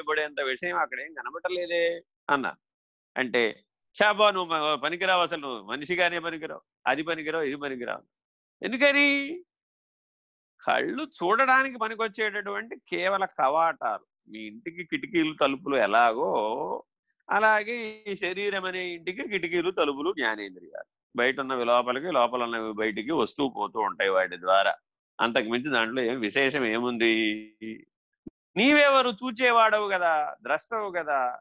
పడేంత విషయం అక్కడ ఏం కనబడలేదే అన్నారు. అంటే షాబా నువ్వు పనికిరావు అసలు నువ్వు మనిషిగానే పనికిరావు అది పనికిరావు ఇది పనికిరావు ఎందుకని? కళ్ళు చూడడానికి పనికొచ్చేటటువంటి కేవల కవాటాలు. మీ ఇంటికి కిటికీలు తలుపులు ఎలాగో అలాగే ఈ శరీరం అనే ఇంటికి కిటికీలు తలుపులు జ్ఞానేంద్రియాలు. బయట ఉన్నవి లోపలికి లోపల ఉన్నవి బయటికి వస్తూ పోతూ ఉంటాయి వాటి ద్వారా. అంతకు మించి దాంట్లో ఏం విశేషం ఏముంది? నీవెవరు చూచేవాడవు కదా ద్రష్టవు కదా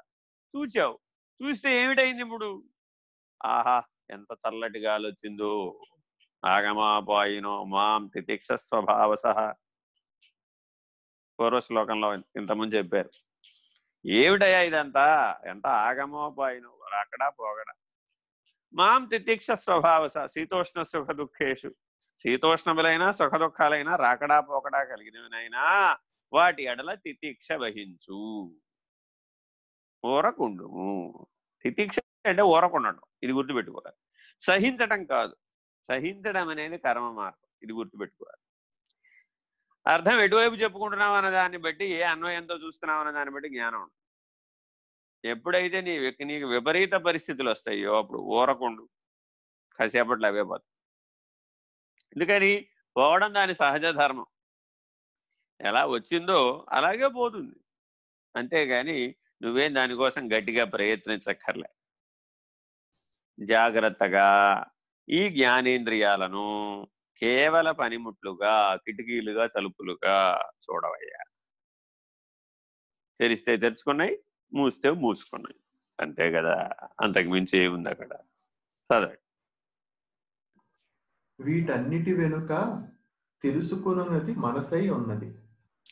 చూచావు. చూస్తే ఏమిటైంది ఇప్పుడు? ఆహా ఎంత చల్లటి గాలి వచ్చిందో ఆగమాపాయినో మాం తితిక్ష స్వభావస. పూర్వ శ్లోకంలో ఇంతకుముందు చెప్పారు. ఏమిటయ్యా ఇదంతా? ఎంత ఆగమోపాయినో. అక్కడా పోగడా. మాం తితిక్ష స్వభావస. శీతోష్ణ సుఖ దుఃఖేషు శీతోష్ణములైనా సుఖ దుఃఖాలైనా రాకడా పోకడా కలిగినవినైనా వాటి ఎడల తితిక్ష వహించు. ఊరకుండుము. తితిక్ష అంటే ఊరకుండడం. ఇది గుర్తుపెట్టుకోవాలి. సహించటం కాదు. సహించడం అనేది కర్మ మార్గం. ఇది గుర్తుపెట్టుకోవాలి. అర్థం ఎటువైపు చెప్పుకుంటున్నావు అన్న దాన్ని బట్టి ఏ అన్వయంతో చూస్తున్నావు అన్న దాన్ని బట్టి జ్ఞానం ఉంటుంది. ఎప్పుడైతే నీ నీకు విపరీత పరిస్థితులు వస్తాయో అప్పుడు ఊరకుండు. కాసేపట్లో అవే పోతాయి. ఎందుకని? పోవడం దాని సహజ ధర్మం. ఎలా వచ్చిందో అలాగే పోతుంది. అంతేగాని నువ్వేం దానికోసం గట్టిగా ప్రయత్నించక్కర్లే. జాగ్రత్తగా ఈ జ్ఞానేంద్రియాలను కేవల పనిముట్లుగా కిటికీలుగా తలుపులుగా చూడవయ్యా. తెరిస్తే తెరుచుకున్నాయి మూస్తే మూసుకున్నాయి. అంతే కదా? అంతకు మించి ఏముంది అక్కడ? చదవండి. వీటన్నిటి వెనుక తెలుసుకున్నది మనసై ఉన్నది.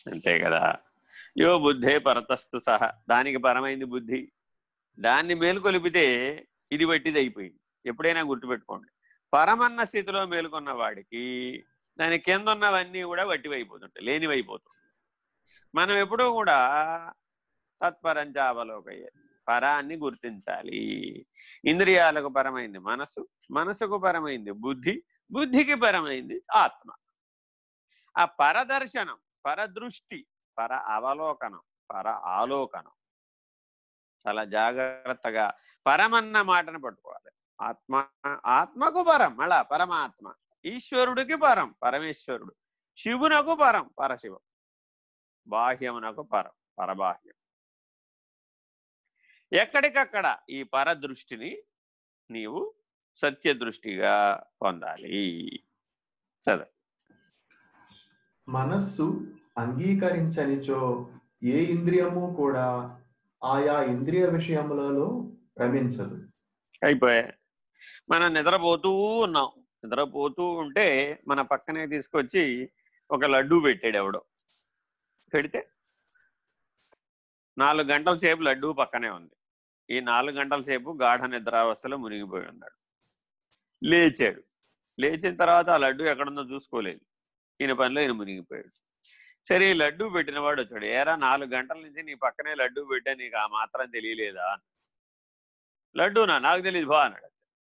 అంతే కదా. యో బుద్ధే పరతస్తు సహా. దానికి పరమైంది బుద్ధి. దాన్ని మేలుకొలిపితే ఇది వట్టిది అయిపోయింది ఎప్పుడైనా గుర్తుపెట్టుకోండి. పరమన్న స్థితిలో మేలుకున్న వాడికి దాని కింద ఉన్నవన్నీ కూడా వట్టివైపోతుంటాయి లేనివైపోతుంటాయి. మనం ఎప్పుడూ కూడా తత్పరంచ అవలోకయ్యేది పరాన్ని గుర్తించాలి. ఇంద్రియాలకు పరమైంది మనసు మనసుకు పరమైంది బుద్ధి బుద్ధికి పరమైంది ఆత్మ. ఆ పరదర్శనం పరదృష్టి పర అవలోకనం పర ఆలోకనం. చాలా జాగ్రత్తగా పరమన్న మాటను పట్టుకోవాలి. ఆత్మ ఆత్మకు పరం అలా పరమాత్మ. ఈశ్వరుడికి పరం పరమేశ్వరుడు. శివునకు పరం పరశివం. బాహ్యమునకు పరం పరబాహ్యం. ఎక్కడికక్కడ ఈ పరదృష్టిని నీవు సత్యదృష్టిగా పొందాలి. చదువు. మనస్సు అంగీకరించనిచో ఏ ఇంద్రియము కూడా ఆయా ఇంద్రియ విషయములలో రమించదు అయిపోయా. మనం నిద్రపోతూ ఉన్నాం. నిద్రపోతూ ఉంటే మన పక్కనే తీసుకొచ్చి ఒక లడ్డు పెట్టాడు ఎవడో. పెడితే నాలుగు గంటల సేపు లడ్డు పక్కనే ఉంది. ఈ నాలుగు గంటల సేపు గాఢ నిద్రావస్థలో మునిగిపోయి ఉన్నాడు. లేచాడు. లేచిన తర్వాత ఆ లడ్డు ఎక్కడుందో చూసుకోలేదు. ఈయన పనిలో ఈయన మునిగిపోయాడు. సరే ఈ లడ్డు పెట్టినవాడు వచ్చాడు. ఏరా నాలుగు గంటల నుంచి నీ పక్కనే లడ్డు పెట్టా నీకు ఆ మాత్రం తెలియలేదా? లడ్డూనా నాకు తెలియదు బా అన్నాడు.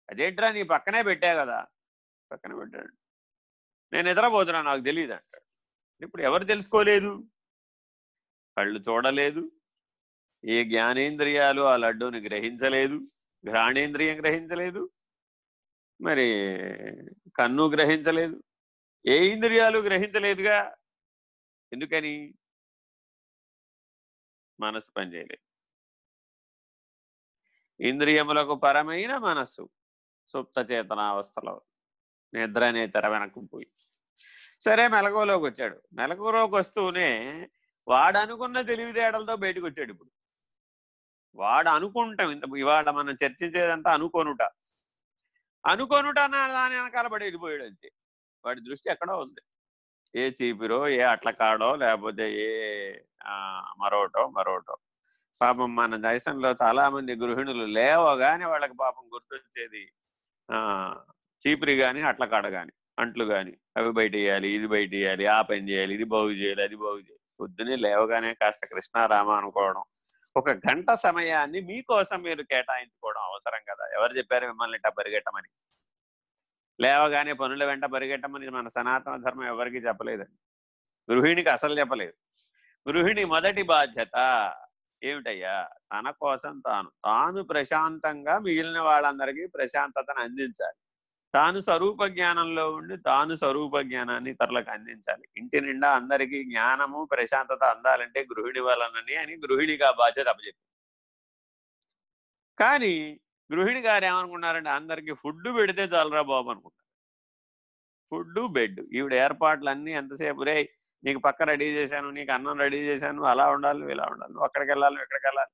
అదేంట్రా నీ పక్కనే పెట్టా కదా. పక్కన పెట్టాడు. నేను నిద్రపోతున్నా నాకు తెలియదు అంటాడు. ఇప్పుడు ఎవరు తెలుసుకోలేదు? కళ్ళు చూడలేదు. ఏ జ్ఞానేంద్రియాలు ఆ లడ్డూని గ్రహించలేదు? ఘ్రాణేంద్రియం గ్రహించలేదు? మరి కన్ను గ్రహించలేదు? ఏ ఇంద్రియాలు గ్రహించలేదుగా? ఎందుకని? మనసు పనిచేయలేదు ఇంద్రియములకు పరమైన మనస్సు సుప్త చేతనావస్థలో నిద్ర నేతర వెనక్కుపోయి సరే మెలకువలోకి వచ్చాడు. మెలకువలోకి వస్తూనే వాడు అనుకున్న తెలివితేటలతో బయటకు వచ్చాడు ఇప్పుడు. వాడు అనుకుంటాం ఇంత ఇవాళ మనం చర్చించేదంతా అనుకోనుట. అనుకోనుట అన్న దాని వెనకాల పడి వెళ్ళిపోయాడు అంతే. వాడి దృష్టి ఎక్కడో ఉంది. ఏ చీపిరో ఏ అట్లకాడో లేకపోతే ఏ మరోటో మరోటో. పాపం మన దేశంలో చాలా మంది గృహిణులు లేవగానే వాళ్ళకి పాపం గుర్తొచ్చేది ఆ చీపిరి కానీ అట్లకాడ కానీ అంట్లు కానీ అవి బయట వేయాలి ఇది బయట వేయాలి ఆ పని చేయాలి ఇది బాగు చేయాలి అది బాగు చేయాలి. పొద్దునే లేవగానే కాస్త కృష్ణారామ అనుకోవడం ఒక గంట సమయాన్ని మీకోసం మీరు కేటాయించుకోవడం అవసరం కదా. ఎవరు చెప్పారు మిమ్మల్ని ఇట్లా పరిగెట్టమని లేవగానే పనుల వెంట పరిగెట్టమని మన సనాతన ధర్మం ఎవరికి చెప్పలేదండి. గృహిణికి అసలు చెప్పలేదు. గృహిణి మొదటి బాధ్యత ఏమిటయ్యా? తన కోసం తాను తాను ప్రశాంతంగా మిగిలిన వాళ్ళందరికీ ప్రశాంతతను అందించాలి. తాను స్వరూప జ్ఞానంలో ఉండి తాను స్వరూప జ్ఞానాన్ని ఇతరులకు అందించాలి. ఇంటి నిండా అందరికీ జ్ఞానము ప్రశాంతత అందాలంటే గృహిణి వలనని అని గృహిణిగా బాధ్యత అప్పచెప్పింది. కానీ గృహిణి గారు ఏమనుకున్నారంటే అందరికీ ఫుడ్ పెడితే చాలరా బాబు అనుకుంటారు ఫుడ్ బెడ్ ఈవిడ ఏర్పాట్లన్నీ ఎంతసేపు రే నీకు పక్క రెడీ చేశాను నీకు అన్నం రెడీ చేశాను అలా ఉండాలి నువ్వు ఇలా ఉండాలి నువ్వు అక్కడికి వెళ్ళాలి ఇక్కడికి వెళ్ళాలి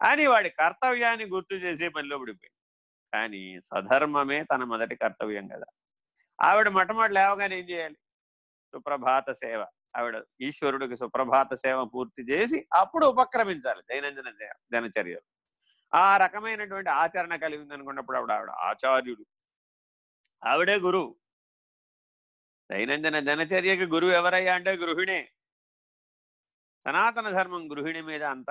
అని వాడి కర్తవ్యాన్ని గుర్తు చేసే పనిలో పడిపోయింది. కానీ స్వధర్మమే తన మొదటి కర్తవ్యం కదా. ఆవిడ మొట్టమొదటి లేవగానే ఏం చేయాలి? సుప్రభాత సేవ. ఆవిడ ఈశ్వరుడికి సుప్రభాత సేవ పూర్తి చేసి అప్పుడు ఉపక్రమించాలి దైనందిన దినచర్యలు. ఆ రకమైనటువంటి ఆచరణ కలిగింది అనుకున్నప్పుడు ఆవిడ ఆవిడ ఆచార్యుడు. ఆవిడే గురువు. దైనందిన దినచర్యకి గురువు ఎవరయ్యా అంటే గృహిణే. సనాతన ధర్మం గృహిణి మీద అంత